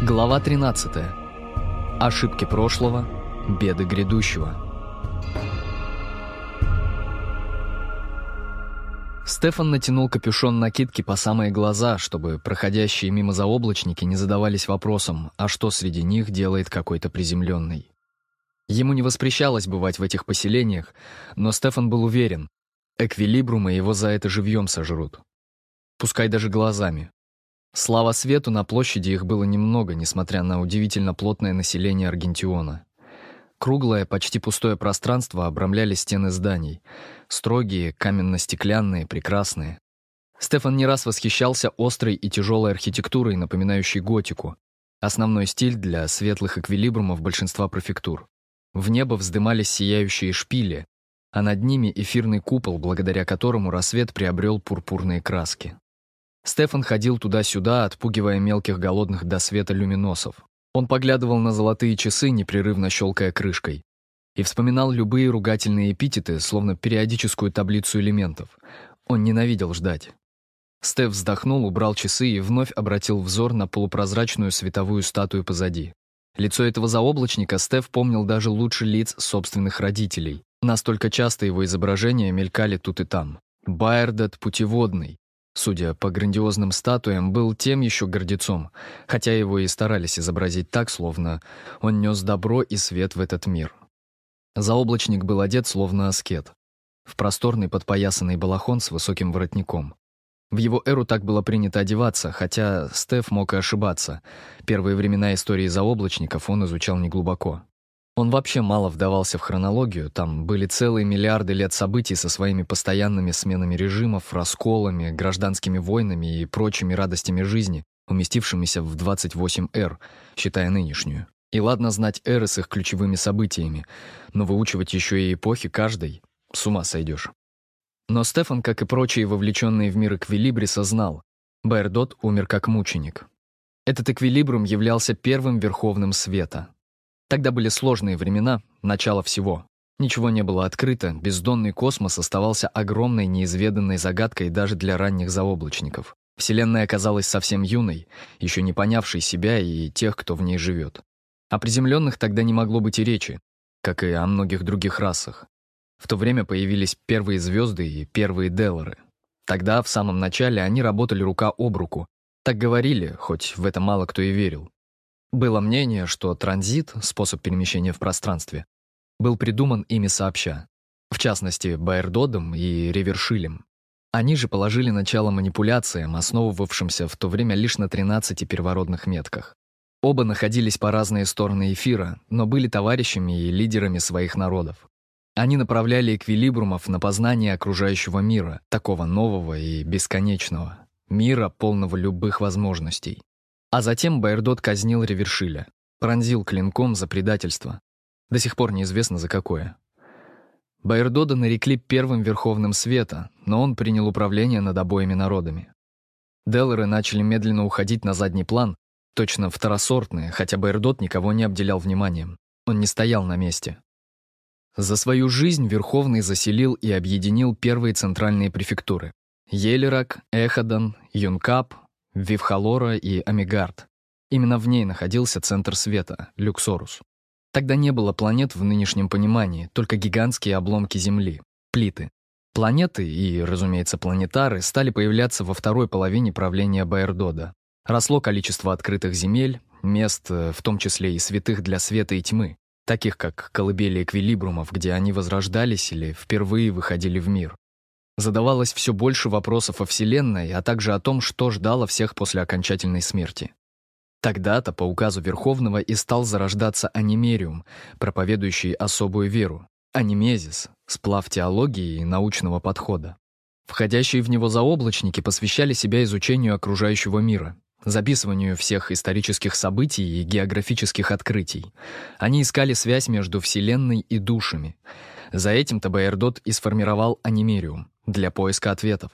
Глава 13. Ошибки прошлого, беды грядущего. Стефан натянул капюшон накидки по самые глаза, чтобы проходящие мимо заоблачники не задавались вопросом, а что среди них делает какой-то приземленный. Ему не воспрещалось бывать в этих поселениях, но Стефан был уверен, эквилибрумы его за это живьем сожрут. Пускай даже глазами. Слава свету, на площади их было немного, несмотря на удивительно плотное население Аргентиона. Круглое, почти пустое пространство обрамляли стены зданий. Строгие, каменно-стеклянные, прекрасные. Стефан не раз восхищался острой и тяжелой архитектурой, напоминающей готику. Основной стиль для светлых эквилибрумов большинства префектур. В небо вздымались сияющие шпили, а над ними эфирный купол, благодаря которому рассвет приобрел пурпурные краски. Стефан ходил туда-сюда, отпугивая мелких голодных до света люминосов. Он поглядывал на золотые часы, непрерывно щелкая крышкой, и вспоминал любые ругательные эпитеты, словно периодическую таблицу элементов. Он ненавидел ждать. Стеф вздохнул, убрал часы и вновь обратил взор на полупрозрачную световую статую позади. Лицо этого заоблачника Стеф помнил даже лучше лиц собственных родителей. Настолько часто его изображения мелькали тут и там. Байердет путеводный, судя по грандиозным статуям, был тем еще гордецом, хотя его и старались изобразить так, словно он нес добро и свет в этот мир. Заоблачник был одет словно аскет, в просторный подпоясанный балахон с высоким воротником. В его эру так было принято одеваться, хотя Стеф мог и ошибаться. Первые времена истории заоблачников он изучал неглубоко. Он вообще мало вдавался в хронологию, там были целые миллиарды лет событий со своими постоянными сменами режимов, расколами, гражданскими войнами и прочими радостями жизни, уместившимися в 28 эр, считая нынешнюю. И ладно знать эры с их ключевыми событиями, но выучивать еще и эпохи каждой — с ума сойдешь. Но Стефан, как и прочие вовлеченные в мир Эквилибриса, знал — Байердот умер как мученик. Этот эквилибрум являлся первым верховным света — Тогда были сложные времена, начало всего. Ничего не было открыто, бездонный космос оставался огромной неизведанной загадкой даже для ранних заоблачников. Вселенная оказалась совсем юной, еще не понявшей себя и тех, кто в ней живет. О приземленных тогда не могло быть и речи, как и о многих других расах. В то время появились первые звезды и первые Деллары. Тогда, в самом начале, они работали рука об руку. Так говорили, хоть в это мало кто и верил. Было мнение, что транзит, способ перемещения в пространстве, был придуман ими сообща, в частности, Байердодом и Ревершилем. Они же положили начало манипуляциям, основывавшимся в то время лишь на 13 первородных метках. Оба находились по разные стороны эфира, но были товарищами и лидерами своих народов. Они направляли эквилибрумов на познание окружающего мира, такого нового и бесконечного, мира, полного любых возможностей. А затем Байердот казнил Ревершиля, пронзил клинком за предательство. До сих пор неизвестно за какое. Байердода нарекли первым верховным света, но он принял управление над обоими народами. Деллеры начали медленно уходить на задний план, точно второсортные, хотя Байердот никого не обделял вниманием. Он не стоял на месте. За свою жизнь Верховный заселил и объединил первые центральные префектуры — Елерак, Эхадан, Юнкап, Вивхалора и Амигард. Именно в ней находился центр света, Люксорус. Тогда не было планет в нынешнем понимании, только гигантские обломки Земли, плиты. Планеты и, разумеется, планетары стали появляться во второй половине правления Байердода. Росло количество открытых земель, мест, э, в том числе и святых для света и тьмы, таких как колыбели эквилибрумов, где они возрождались или впервые выходили в мир. Задавалось все больше вопросов о Вселенной, а также о том, что ждало всех после окончательной смерти. Тогда-то, по указу Верховного, и стал зарождаться анимериум, проповедующий особую веру, анимезис, сплав теологии и научного подхода. Входящие в него заоблачники посвящали себя изучению окружающего мира, записыванию всех исторических событий и географических открытий. Они искали связь между Вселенной и душами. За этим-то Байердот и сформировал анимериум, для поиска ответов.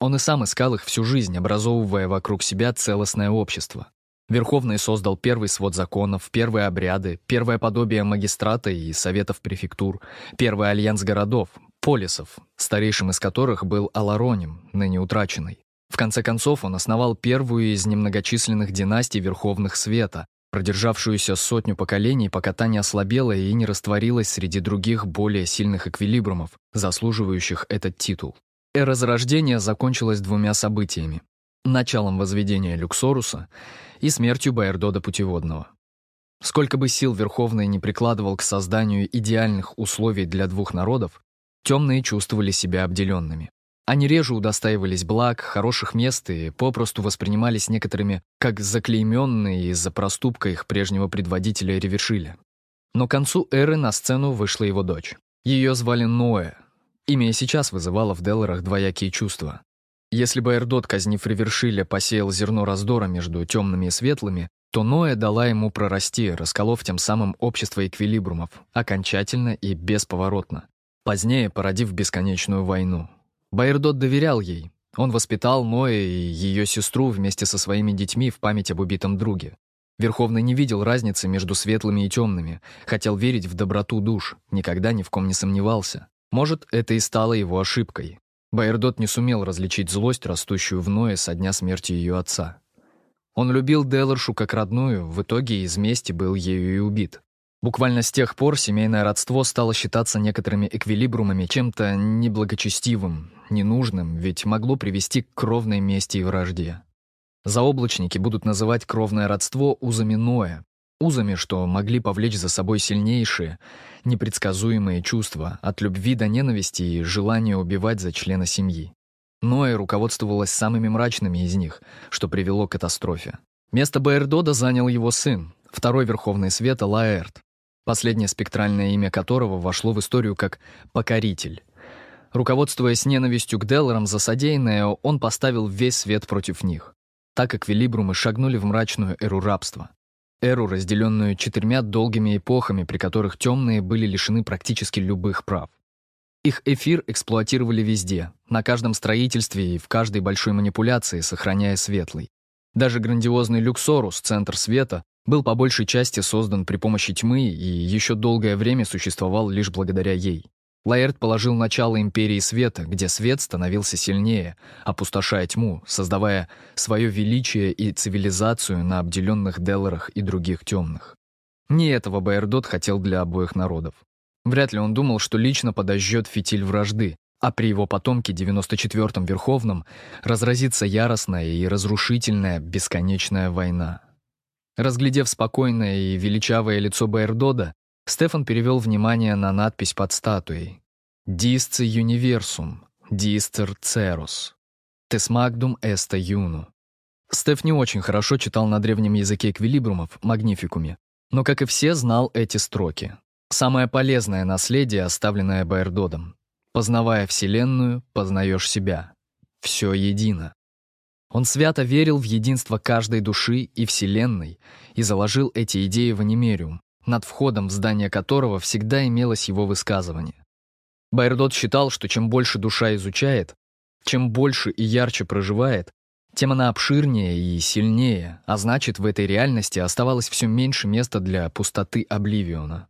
Он и сам искал их всю жизнь, образовывая вокруг себя целостное общество. Верховный создал первый свод законов, первые обряды, первое подобие магистрата и советов префектур, первый альянс городов, полисов, старейшим из которых был Алароним, ныне утраченный. В конце концов, он основал первую из немногочисленных династий Верховных Света, продержавшуюся сотню поколений, пока та не ослабела и не растворилась среди других более сильных эквилибрумов, заслуживающих этот титул. Эра Зарождения закончилась двумя событиями. Началом возведения Люксоруса и смертью Байердода Путеводного. Сколько бы сил Верховный не прикладывал к созданию идеальных условий для двух народов, темные чувствовали себя обделенными. Они реже удостаивались благ, хороших мест и попросту воспринимались некоторыми как заклейменные из-за проступка их прежнего предводителя Ревершиля. Но к концу эры на сцену вышла его дочь. Ее звали Ноэ. Имя сейчас вызывало в Делларах двоякие чувства. Если бы Эрдот, казнив Ревершиля, посеял зерно раздора между темными и светлыми, то Ноэ дала ему прорасти, расколов тем самым общество эквилибрумов, окончательно и бесповоротно, позднее породив бесконечную войну. Байердот доверял ей. Он воспитал Ноя и ее сестру вместе со своими детьми в память об убитом друге. Верховный не видел разницы между светлыми и темными, хотел верить в доброту душ, никогда ни в ком не сомневался. Может, это и стало его ошибкой. Байердот не сумел различить злость, растущую в Ное со дня смерти ее отца. Он любил Деларшу как родную, в итоге из мести был ею и убит. Буквально с тех пор семейное родство стало считаться некоторыми эквилибрумами чем-то неблагочестивым, ненужным, ведь могло привести к кровной мести и вражде. Заоблачники будут называть кровное родство узами Ноя, узами, что могли повлечь за собой сильнейшие, непредсказуемые чувства, от любви до ненависти и желания убивать за члена семьи. Ноя руководствовалась самыми мрачными из них, что привело к катастрофе. Место Баэрдода занял его сын, второй Верховный Света Лаэрт, последнее спектральное имя которого вошло в историю как «покоритель». Руководствуясь ненавистью к Делларам за содеянное, он поставил весь свет против них. Так как Велибрумы шагнули в мрачную эру рабства. Эру, разделенную четырьмя долгими эпохами, при которых темные были лишены практически любых прав. Их эфир эксплуатировали везде, на каждом строительстве и в каждой большой манипуляции, сохраняя светлый. Даже грандиозный Люксорус, центр света, был по большей части создан при помощи тьмы и еще долгое время существовал лишь благодаря ей. Лаэрт положил начало империи света, где свет становился сильнее, опустошая тьму, создавая свое величие и цивилизацию на обделенных Делларах и других темных. Не этого Байердот хотел для обоих народов. Вряд ли он думал, что лично подожжет фитиль вражды, а при его потомке 94-м Верховном разразится яростная и разрушительная бесконечная война. Разглядев спокойное и величавое лицо Байердода, Стефан перевел внимание на надпись под статуей. «Disce universum, discer cerus, tesmagdum est юну». Стеф не очень хорошо читал на древнем языке эквилибрумов, магнификуме, но, как и все, знал эти строки. Самое полезное наследие, оставленное Байердодом. «Познавая Вселенную, познаешь себя. Все едино». Он свято верил в единство каждой души и Вселенной и заложил эти идеи в анимериум, над входом в здание которого всегда имелось его высказывание. Байердот считал, что чем больше душа изучает, чем больше и ярче проживает, тем она обширнее и сильнее, а значит, в этой реальности оставалось все меньше места для пустоты Обливиона.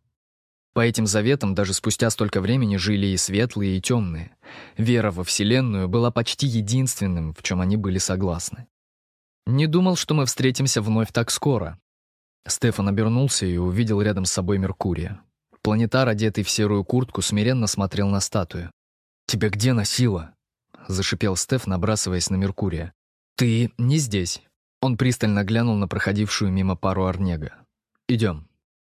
По этим заветам даже спустя столько времени жили и светлые, и темные. Вера во Вселенную была почти единственным, в чем они были согласны. «Не думал, что мы встретимся вновь так скоро». Стефан обернулся и увидел рядом с собой Меркурия. Планетар, одетый в серую куртку, смиренно смотрел на статую. «Тебя где носило?» — зашипел Стеф, набрасываясь на Меркурия. «Ты не здесь». Он пристально глянул на проходившую мимо пару Арнега. «Идем».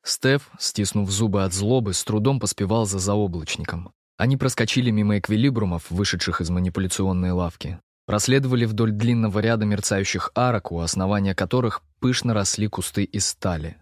Стеф, стиснув зубы от злобы, с трудом поспевал за заоблачником. Они проскочили мимо эквилибрумов, вышедших из манипуляционной лавки. Проследовали вдоль длинного ряда мерцающих арок, у основания которых пышно росли кусты из стали.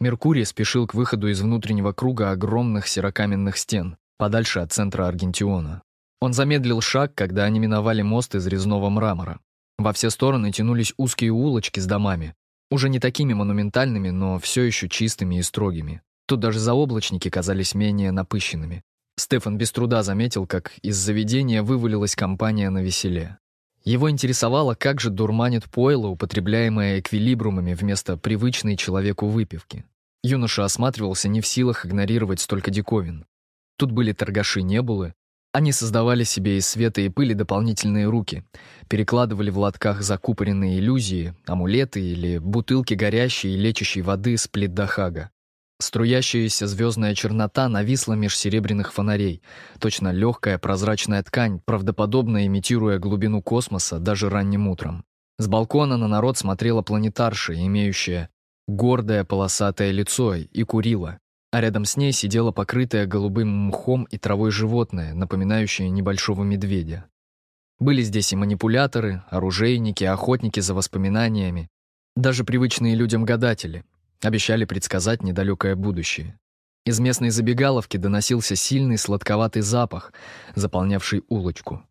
Меркурий спешил к выходу из внутреннего круга огромных серокаменных стен, подальше от центра Аргентиона. Он замедлил шаг, когда они миновали мост из резного мрамора. Во все стороны тянулись узкие улочки с домами, уже не такими монументальными, но все еще чистыми и строгими. Тут даже заоблачники казались менее напыщенными. Стефан без труда заметил, как из заведения вывалилась компания на веселе. Его интересовало, как же дурманит пойло, употребляемое эквилибрумами вместо привычной человеку выпивки. Юноша осматривался не в силах игнорировать столько диковин. Тут были торгаши Небулы, Они создавали себе из света и пыли дополнительные руки, перекладывали в лотках закупоренные иллюзии, амулеты или бутылки горящей и лечащей воды с плитдахага. Струящаяся звездная чернота нависла меж серебряных фонарей, точно легкая прозрачная ткань, правдоподобно имитируя глубину космоса даже ранним утром. С балкона на народ смотрела планетарша, имеющая гордое полосатое лицо, и курила, а рядом с ней сидело покрытое голубым мхом и травой животное, напоминающее небольшого медведя. Были здесь и манипуляторы, оружейники, охотники за воспоминаниями, даже привычные людям гадатели, обещали предсказать недалекое будущее. Из местной забегаловки доносился сильный сладковатый запах, заполнявший улочку.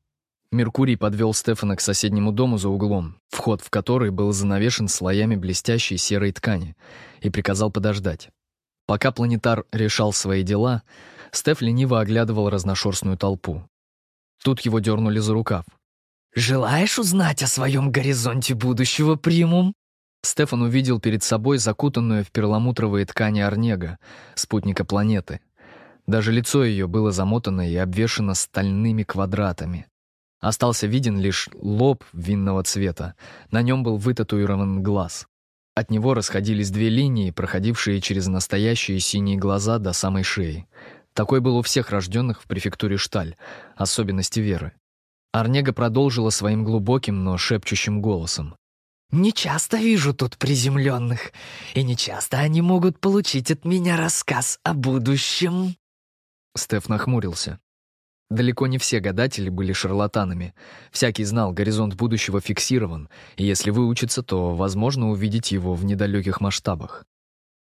Меркурий подвел Стефана к соседнему дому за углом, вход в который был занавешен слоями блестящей серой ткани, и приказал подождать. Пока планетар решал свои дела, Стеф лениво оглядывал разношерстную толпу. Тут его дернули за рукав. «Желаешь узнать о своем горизонте будущего, примум?» Стефан увидел перед собой закутанную в перламутровые ткани Орнега, спутника планеты. Даже лицо ее было замотано и обвешано стальными квадратами. Остался виден лишь лоб винного цвета. На нем был вытатуирован глаз. От него расходились две линии, проходившие через настоящие синие глаза до самой шеи. Такой был у всех рожденных в префектуре Шталь, особенности веры. Арнега продолжила своим глубоким, но шепчущим голосом. «Не часто вижу тут приземленных, и не часто они могут получить от меня рассказ о будущем». Стеф нахмурился. Далеко не все гадатели были шарлатанами. Всякий знал, горизонт будущего фиксирован, и если выучиться, то возможно увидеть его в недалеких масштабах.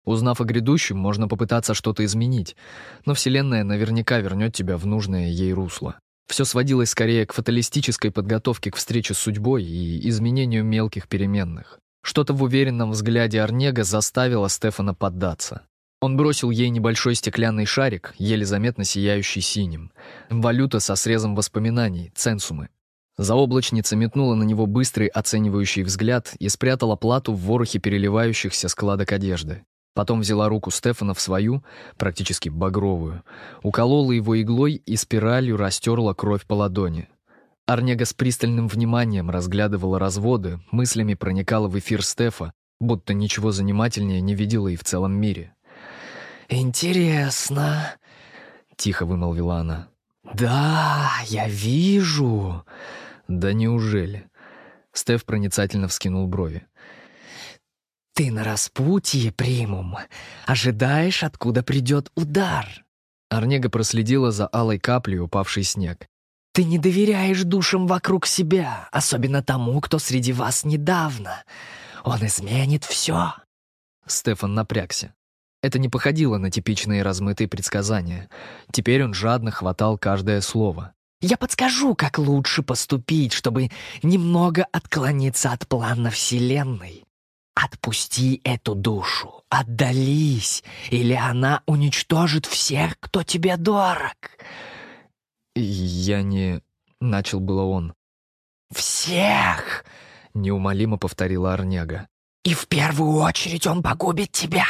Узнав о грядущем, можно попытаться что-то изменить, но Вселенная наверняка вернет тебя в нужное ей русло. Все сводилось скорее к фаталистической подготовке к встрече с судьбой и изменению мелких переменных. Что-то в уверенном взгляде Арнега заставило Стефана поддаться. Он бросил ей небольшой стеклянный шарик, еле заметно сияющий синим. Валюта со срезом воспоминаний, ценсумы. Заоблачница метнула на него быстрый оценивающий взгляд и спрятала плату в ворохе переливающихся складок одежды. Потом взяла руку Стефана в свою, практически багровую, уколола его иглой и спиралью растерла кровь по ладони. Арнега с пристальным вниманием разглядывала разводы, мыслями проникала в эфир Стефа, будто ничего занимательнее не видела и в целом мире. «Интересно», — тихо вымолвила она. «Да, я вижу». «Да неужели?» Стеф проницательно вскинул брови. «Ты на распутье, примум. Ожидаешь, откуда придет удар». Арнега проследила за алой каплей, упавший снег. «Ты не доверяешь душам вокруг себя, особенно тому, кто среди вас недавно. Он изменит все». Стефан напрягся. Это не походило на типичные размытые предсказания. Теперь он жадно хватал каждое слово. «Я подскажу, как лучше поступить, чтобы немного отклониться от плана Вселенной. Отпусти эту душу, отдались, или она уничтожит всех, кто тебе дорог». «Я не...» — начал было он. «Всех!» — неумолимо повторила Арнега. «И в первую очередь он погубит тебя!»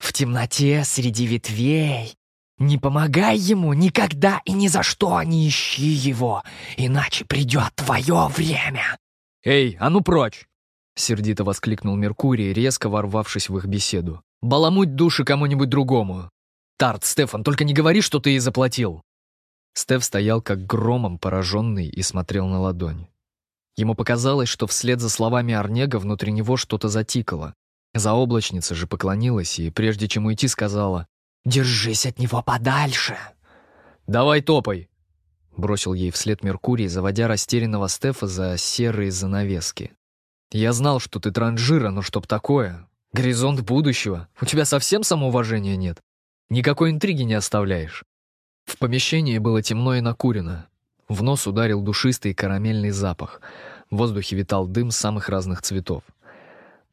В темноте среди ветвей. Не помогай ему никогда и ни за что не ищи его, иначе придет твое время. «Эй, а ну прочь!» — сердито воскликнул Меркурий, резко ворвавшись в их беседу. «Баламуть души кому-нибудь другому! Тарт, Стефан, только не говори, что ты ей заплатил!» Стеф стоял как громом пораженный и смотрел на ладонь. Ему показалось, что вслед за словами Арнега внутри него что-то затикало. Заоблачница же поклонилась и, прежде чем уйти, сказала «Держись от него подальше!» «Давай топай!» Бросил ей вслед Меркурий, заводя растерянного Стефа за серые занавески. «Я знал, что ты транжира, но чтоб такое! Горизонт будущего! У тебя совсем самоуважения нет? Никакой интриги не оставляешь!» В помещении было темно и накурено. В нос ударил душистый карамельный запах. В воздухе витал дым самых разных цветов.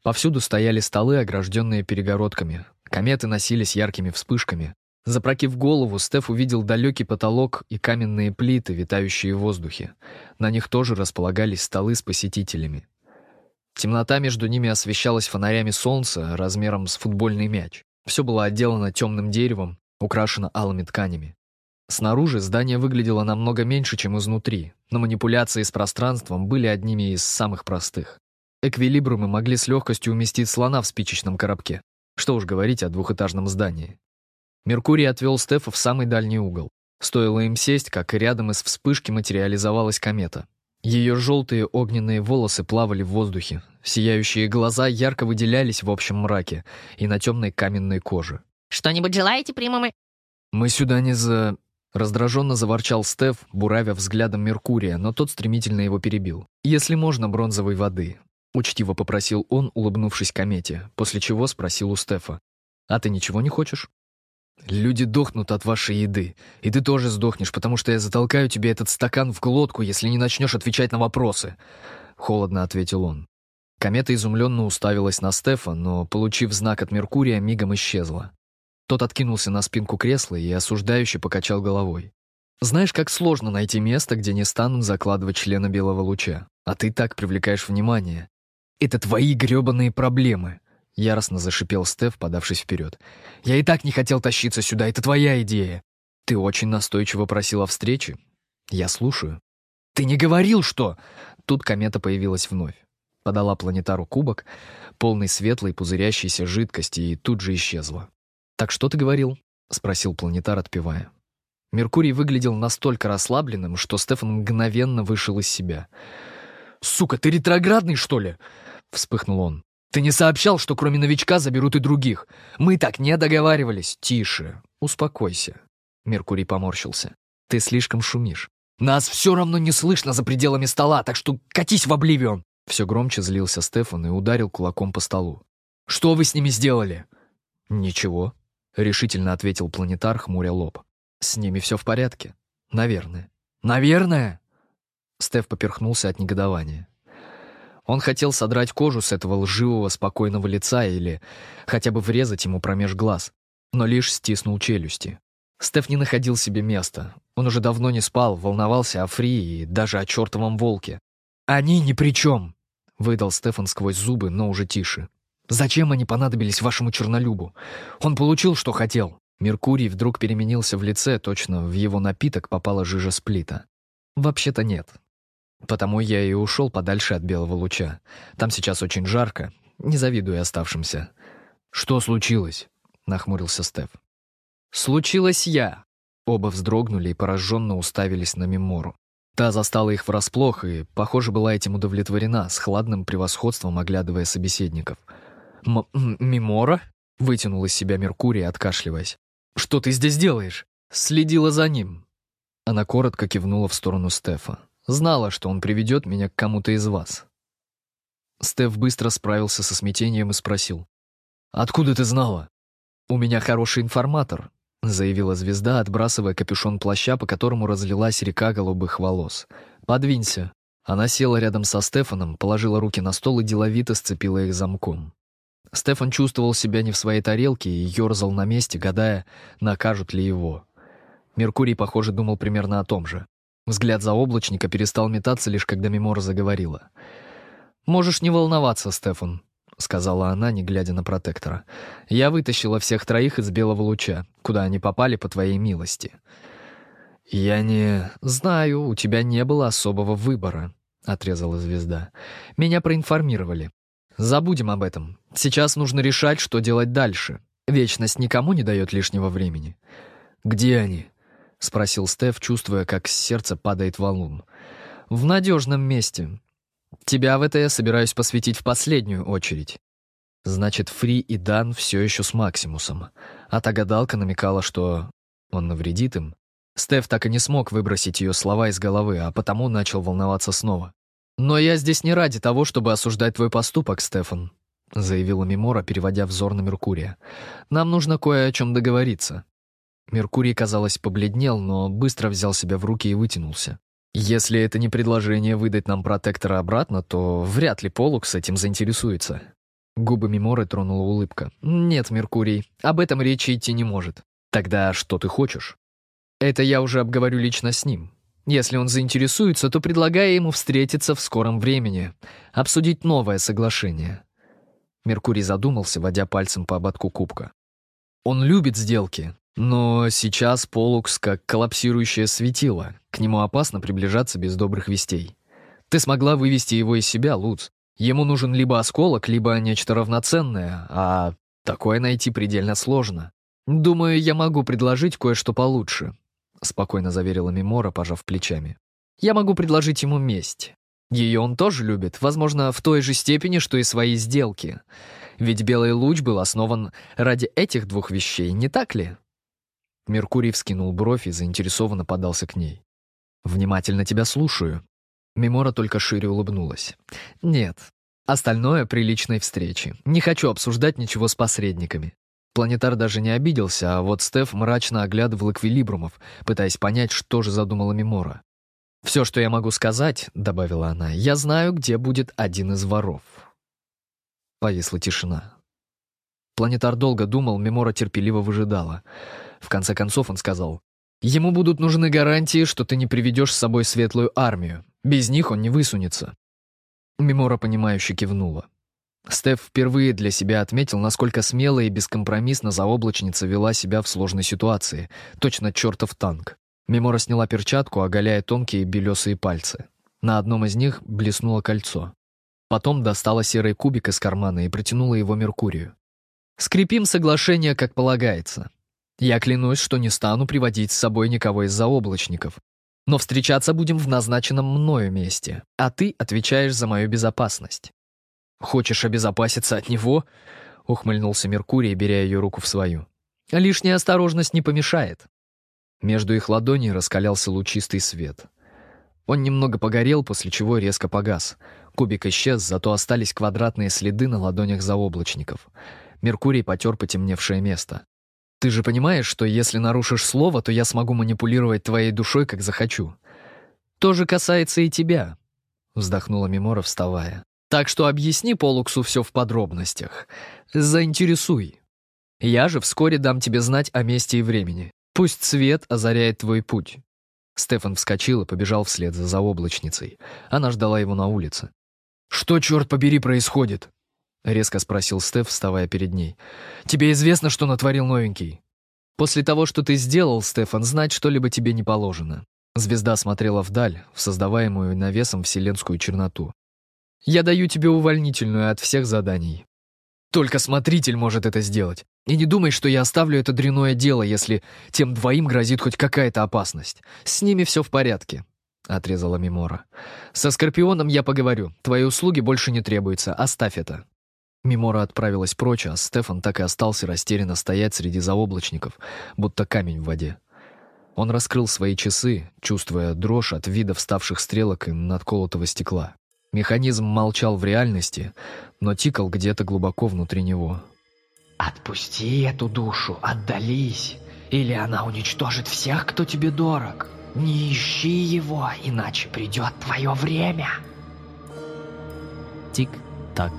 Повсюду стояли столы, огражденные перегородками. Кометы носились яркими вспышками. Запрокив голову, Стеф увидел далекий потолок и каменные плиты, витающие в воздухе. На них тоже располагались столы с посетителями. Темнота между ними освещалась фонарями солнца размером с футбольный мяч. Все было отделано темным деревом, украшено алыми тканями. Снаружи здание выглядело намного меньше, чем изнутри, но манипуляции с пространством были одними из самых простых. Эквилибрумы могли с легкостью уместить слона в спичечном коробке. Что уж говорить о двухэтажном здании. Меркурий отвел Стефа в самый дальний угол. Стоило им сесть, как рядом из вспышки материализовалась комета. Ее желтые огненные волосы плавали в воздухе, сияющие глаза ярко выделялись в общем мраке и на темной каменной коже. «Что-нибудь желаете, примамы?» «Мы сюда не за...» Раздраженно заворчал Стеф, буравя взглядом Меркурия, но тот стремительно его перебил. «Если можно, бронзовой воды», — учтиво попросил он, улыбнувшись комете, после чего спросил у Стефа. «А ты ничего не хочешь?» «Люди дохнут от вашей еды, и ты тоже сдохнешь, потому что я затолкаю тебе этот стакан в глотку, если не начнешь отвечать на вопросы», — холодно ответил он. Комета изумленно уставилась на Стефа, но, получив знак от Меркурия, мигом исчезла. Тот откинулся на спинку кресла и осуждающе покачал головой. «Знаешь, как сложно найти место, где не станут закладывать члена белого луча, а ты так привлекаешь внимание. Это твои грёбаные проблемы!» Яростно зашипел Стеф, подавшись вперед. «Я и так не хотел тащиться сюда, это твоя идея. Ты очень настойчиво просил о встрече. Я слушаю». «Ты не говорил, что...» Тут комета появилась вновь. Подала планетару кубок, полный светлой пузырящейся жидкости, и тут же исчезла. «Так что ты говорил?» — спросил планетар, отпевая. Меркурий выглядел настолько расслабленным, что Стефан мгновенно вышел из себя. «Сука, ты ретроградный, что ли?» — вспыхнул он. Ты не сообщал, что кроме новичка заберут и других. Мы так не договаривались. Тише. Успокойся. Меркурий поморщился. Ты слишком шумишь. Нас все равно не слышно за пределами стола, так что катись в обливион. Все громче злился Стефан и ударил кулаком по столу. Что вы с ними сделали? Ничего, решительно ответил планетар, хмуря лоб. С ними все в порядке. Наверное. Наверное? Стеф поперхнулся от негодования. Он хотел содрать кожу с этого лживого, спокойного лица или хотя бы врезать ему промеж глаз, но лишь стиснул челюсти. Стеф не находил себе места. Он уже давно не спал, волновался о Фри и даже о чертовом волке. «Они ни при чем!» — выдал Стефан сквозь зубы, но уже тише. «Зачем они понадобились вашему чернолюбу? Он получил, что хотел». Меркурий вдруг переменился в лице, точно в его напиток попала жижа сплита. «Вообще-то нет. Потому я и ушел подальше от белого луча. Там сейчас очень жарко, не завидую оставшимся. «Что случилось?» — нахмурился Стеф. «Случилось я!» Оба вздрогнули и пораженно уставились на Мемору. Та застала их врасплох и, похоже, была этим удовлетворена, с хладным превосходством оглядывая собеседников. М «Мемора?» — вытянул из себя Меркурий, откашливаясь. «Что ты здесь делаешь?» «Следила за ним». Она коротко кивнула в сторону Стефа. Знала, что он приведет меня к кому-то из вас. Стеф быстро справился со смятением и спросил. «Откуда ты знала?» «У меня хороший информатор», — заявила звезда, отбрасывая капюшон плаща, по которому разлилась река голубых волос. «Подвинься». Она села рядом со Стефаном, положила руки на стол и деловито сцепила их замком. Стефан чувствовал себя не в своей тарелке и ерзал на месте, гадая, накажут ли его. Меркурий, похоже, думал примерно о том же. Взгляд заоблачника перестал метаться, лишь когда Мемора заговорила. «Можешь не волноваться, Стефан», — сказала она, не глядя на протектора. «Я вытащила всех троих из белого луча, куда они попали по твоей милости». «Я не... знаю, у тебя не было особого выбора», — отрезала звезда. «Меня проинформировали. Забудем об этом. Сейчас нужно решать, что делать дальше. Вечность никому не дает лишнего времени». «Где они?» — спросил Стеф, чувствуя, как с сердца падает валун. «В надежном месте. Тебя в это я собираюсь посвятить в последнюю очередь». Значит, Фри и Дан все еще с Максимусом. А та гадалка намекала, что он навредит им. Стеф так и не смог выбросить ее слова из головы, а потому начал волноваться снова. «Но я здесь не ради того, чтобы осуждать твой поступок, Стефан», заявила Мемора, переводя взор на Меркурия. «Нам нужно кое о чем договориться. Меркурий, казалось, побледнел, но быстро взял себя в руки и вытянулся. Если это не предложение выдать нам протектора обратно, то вряд ли Полукс этим заинтересуется. Губы Меморы тронула улыбка. «Нет, Меркурий, об этом речи идти не может. Тогда что ты хочешь?» «Это я уже обговорю лично с ним. Если он заинтересуется, то предлагаю ему встретиться в скором времени, обсудить новое соглашение». Меркурий задумался, водя пальцем по ободку кубка. «Он любит сделки, Но сейчас Полукс как коллапсирующее светило. К нему опасно приближаться без добрых вестей. Ты смогла вывести его из себя, Луц. Ему нужен либо осколок, либо нечто равноценное, а такое найти предельно сложно. Думаю, я могу предложить кое-что получше, спокойно заверила Мимора, пожав плечами. Я могу предложить ему месть. Ее он тоже любит, возможно, в той же степени, что и свои сделки. Ведь Белый Луч был основан ради этих двух вещей, не так ли? Меркурий вскинул бровь и заинтересованно подался к ней. «Внимательно тебя слушаю». Мемора только шире улыбнулась. «Нет, остальное при личной встрече. Не хочу обсуждать ничего с посредниками». Планетар даже не обиделся, а вот Стеф мрачно оглядывал эквилибрумов, пытаясь понять, что же задумала Мемора. «Все, что я могу сказать», — добавила она, — «я знаю, где будет один из воров». Повисла тишина. Планетар долго думал, Мемора терпеливо выжидала — в конце концов он сказал, «Ему будут нужны гарантии, что ты не приведешь с собой светлую армию. Без них он не высунется». Мемора, понимающе кивнула. Стеф впервые для себя отметил, насколько смело и бескомпромиссно заоблачница вела себя в сложной ситуации. Точно чертов танк. Мемора сняла перчатку, оголяя тонкие белесые пальцы. На одном из них блеснуло кольцо. Потом достала серый кубик из кармана и протянула его Меркурию. «Скрепим соглашение, как полагается. Я клянусь, что не стану приводить с собой никого из заоблачников. Но встречаться будем в назначенном мною месте, а ты отвечаешь за мою безопасность. Хочешь обезопаситься от него? Ухмыльнулся Меркурий, беря ее руку в свою. Лишняя осторожность не помешает. Между их ладоней раскалялся лучистый свет. Он немного погорел, после чего резко погас. Кубик исчез, зато остались квадратные следы на ладонях заоблачников. Меркурий потер потемневшее место. Ты же понимаешь, что если нарушишь слово, то я смогу манипулировать твоей душой, как захочу. То же касается и тебя, вздохнула Мемора, вставая. Так что объясни Полуксу все в подробностях. Заинтересуй. Я же вскоре дам тебе знать о месте и времени. Пусть свет озаряет твой путь. Стефан вскочил и побежал вслед за заоблачницей. Она ждала его на улице. «Что, черт побери, происходит?» — резко спросил Стеф, вставая перед ней. «Тебе известно, что натворил новенький?» «После того, что ты сделал, Стефан, знать что-либо тебе не положено». Звезда смотрела вдаль, в создаваемую навесом вселенскую черноту. «Я даю тебе увольнительную от всех заданий. Только смотритель может это сделать. И не думай, что я оставлю это дряное дело, если тем двоим грозит хоть какая-то опасность. С ними все в порядке», — отрезала Мимора. «Со Скорпионом я поговорю. Твои услуги больше не требуются. Оставь это». Мимора отправилась прочь, а Стефан так и остался растерянно стоять среди заоблачников, будто камень в воде. Он раскрыл свои часы, чувствуя дрожь от вида вставших стрелок и надколотого стекла. Механизм молчал в реальности, но тикал где-то глубоко внутри него. «Отпусти эту душу, отдались, или она уничтожит всех, кто тебе дорог. Не ищи его, иначе придет твое время». Тик-так.